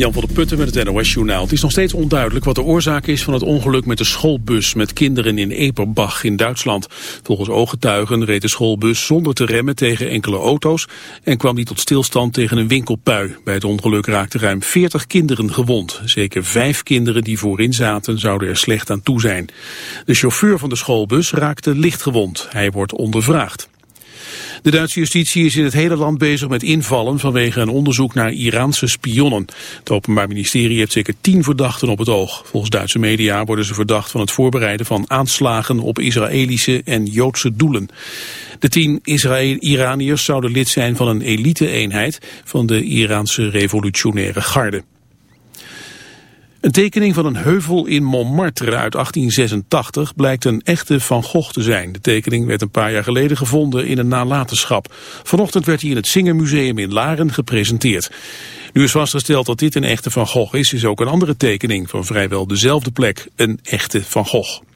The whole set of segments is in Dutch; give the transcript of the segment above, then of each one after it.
Jan van der Putten met het NOS-journaal. Het is nog steeds onduidelijk wat de oorzaak is van het ongeluk met de schoolbus met kinderen in Eperbach in Duitsland. Volgens ooggetuigen reed de schoolbus zonder te remmen tegen enkele auto's en kwam die tot stilstand tegen een winkelpui. Bij het ongeluk raakten ruim 40 kinderen gewond. Zeker vijf kinderen die voorin zaten zouden er slecht aan toe zijn. De chauffeur van de schoolbus raakte licht gewond. Hij wordt ondervraagd. De Duitse justitie is in het hele land bezig met invallen vanwege een onderzoek naar Iraanse spionnen. Het Openbaar Ministerie heeft zeker tien verdachten op het oog. Volgens Duitse media worden ze verdacht van het voorbereiden van aanslagen op Israëlische en Joodse doelen. De tien Israël-Iraniërs zouden lid zijn van een elite-eenheid van de Iraanse revolutionaire garde. Een tekening van een heuvel in Montmartre uit 1886 blijkt een echte Van Gogh te zijn. De tekening werd een paar jaar geleden gevonden in een nalatenschap. Vanochtend werd hij in het Singermuseum in Laren gepresenteerd. Nu is vastgesteld dat dit een echte Van Gogh is, is ook een andere tekening van vrijwel dezelfde plek een echte Van Gogh.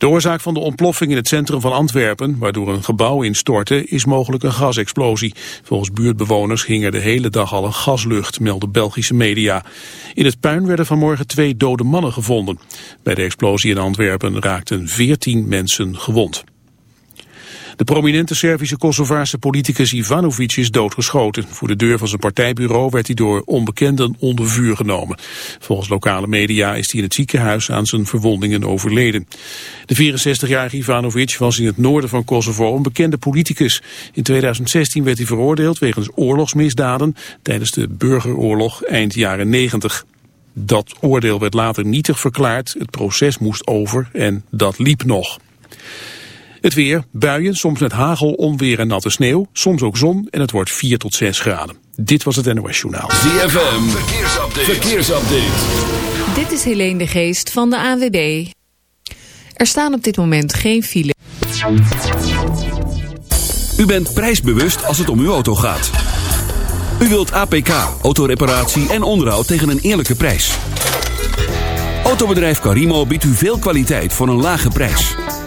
De oorzaak van de ontploffing in het centrum van Antwerpen, waardoor een gebouw instortte, is mogelijk een gasexplosie. Volgens buurtbewoners hing er de hele dag al een gaslucht, melden Belgische media. In het puin werden vanmorgen twee dode mannen gevonden. Bij de explosie in Antwerpen raakten veertien mensen gewond. De prominente Servische Kosovaarse politicus Ivanovic is doodgeschoten. Voor de deur van zijn partijbureau werd hij door onbekenden onder vuur genomen. Volgens lokale media is hij in het ziekenhuis aan zijn verwondingen overleden. De 64-jarige Ivanovic was in het noorden van Kosovo een bekende politicus. In 2016 werd hij veroordeeld wegens oorlogsmisdaden tijdens de burgeroorlog eind jaren 90. Dat oordeel werd later nietig verklaard, het proces moest over en dat liep nog. Het weer, buien, soms met hagel, onweer en natte sneeuw. Soms ook zon en het wordt 4 tot 6 graden. Dit was het NOS Journaal. ZFM, verkeersupdate. verkeersupdate. Dit is Helene de Geest van de ANWB. Er staan op dit moment geen file. U bent prijsbewust als het om uw auto gaat. U wilt APK, autoreparatie en onderhoud tegen een eerlijke prijs. Autobedrijf Carimo biedt u veel kwaliteit voor een lage prijs.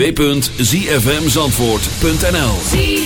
www.zfmzandvoort.nl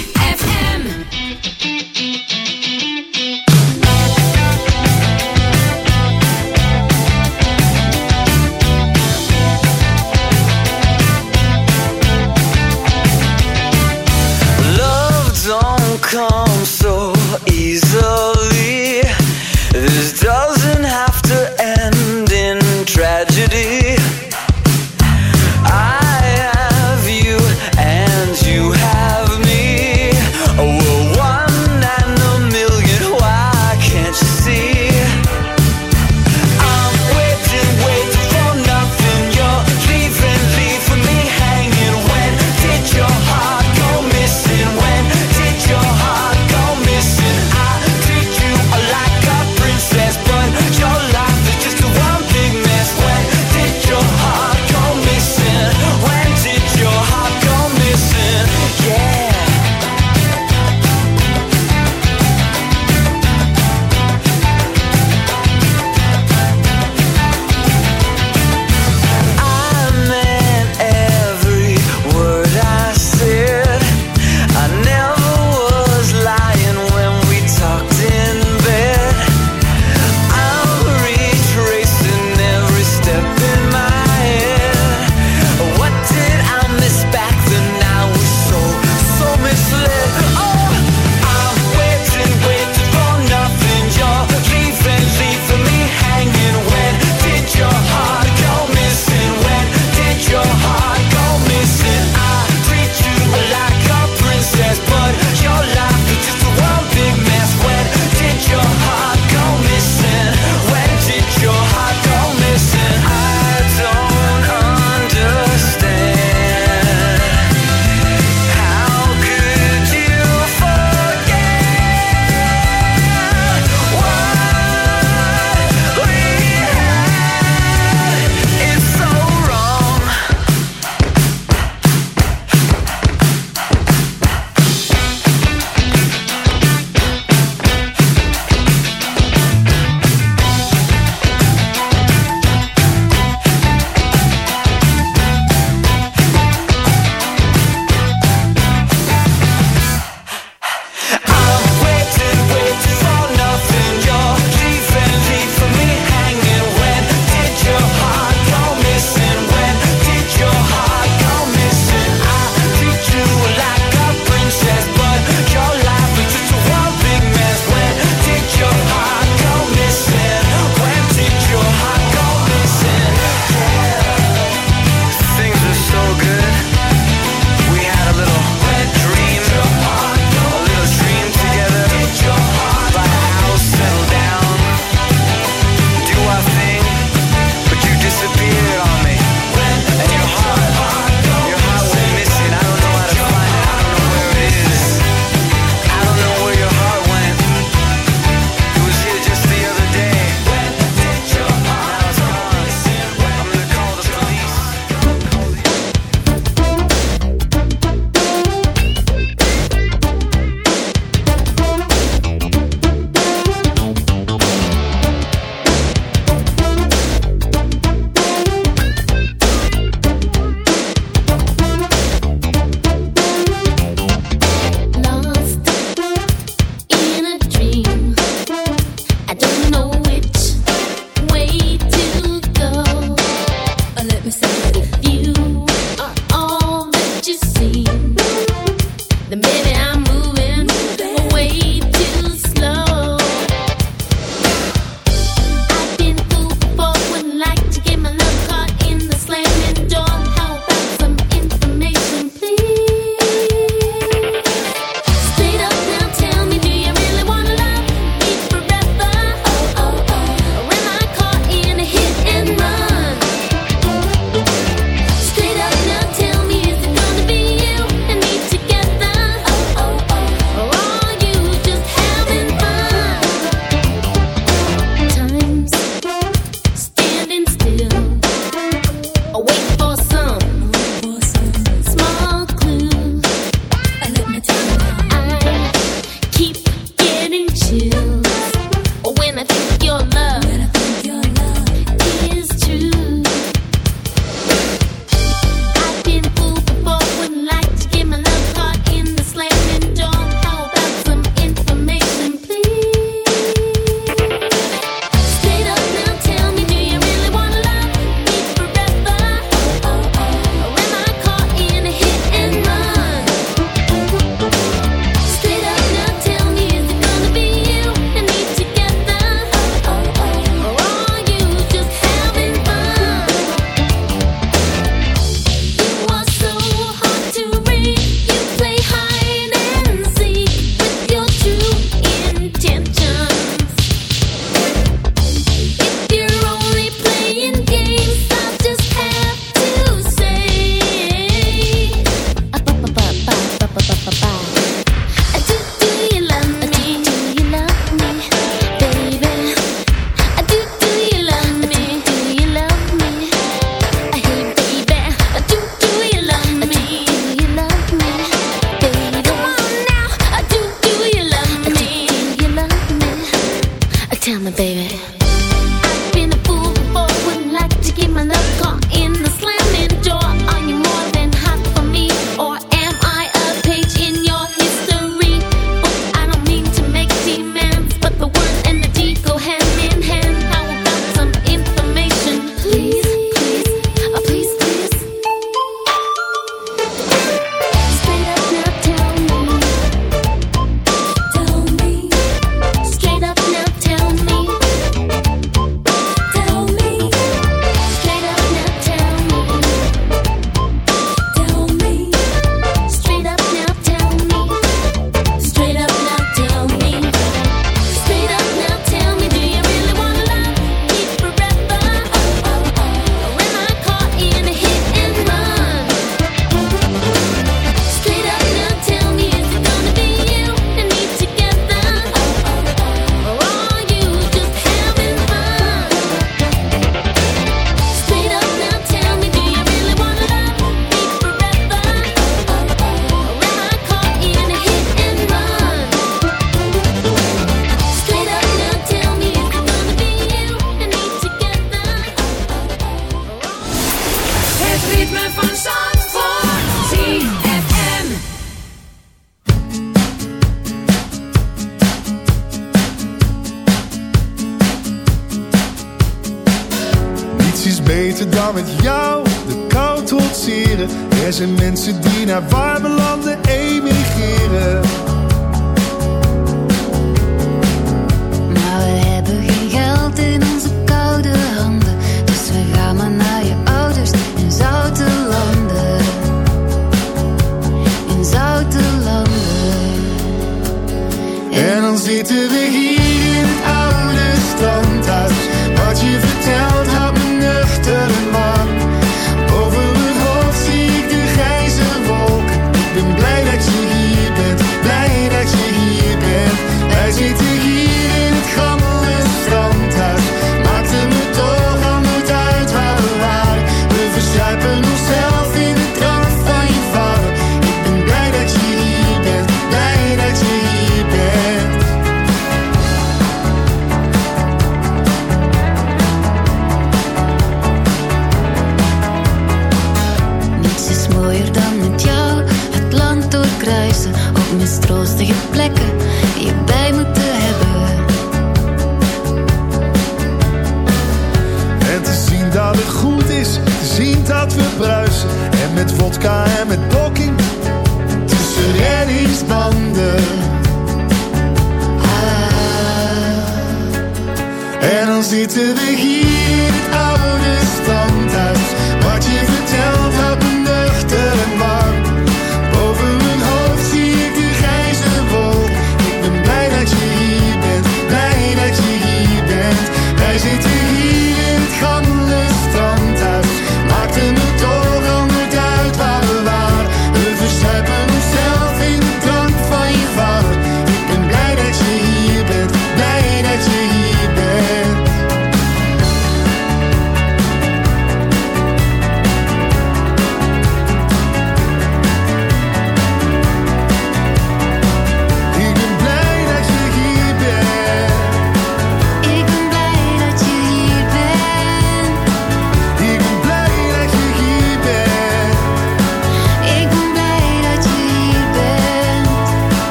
my baby. to be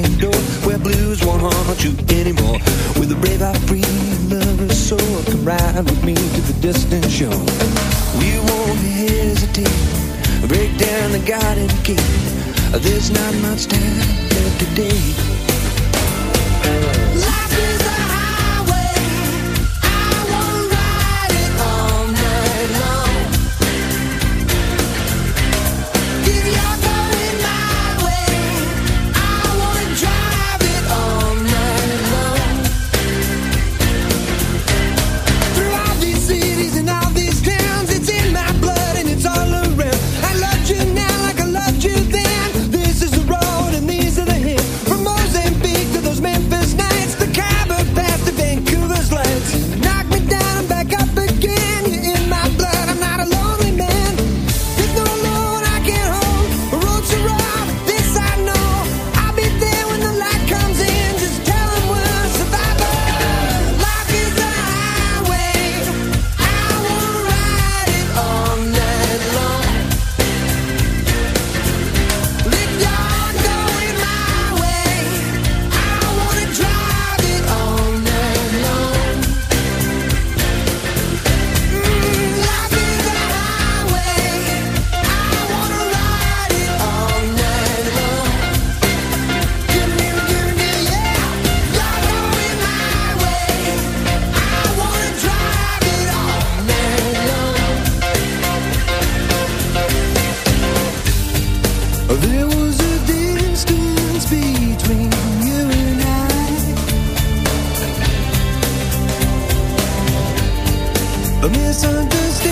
door where blues won't haunt you anymore. With a brave out free and lover's soul, come ride with me to the distant shore. We won't hesitate, break down the garden gate. There's not much time left today. understand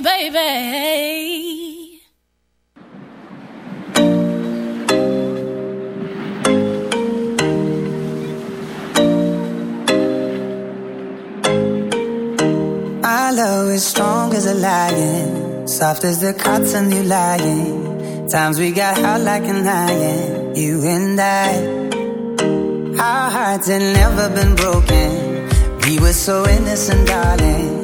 Baby. My love is strong as a lion, soft as the cotton you lying. Times we got hot like an iron, you and I. Our hearts had never been broken. We were so innocent, darling.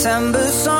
September song,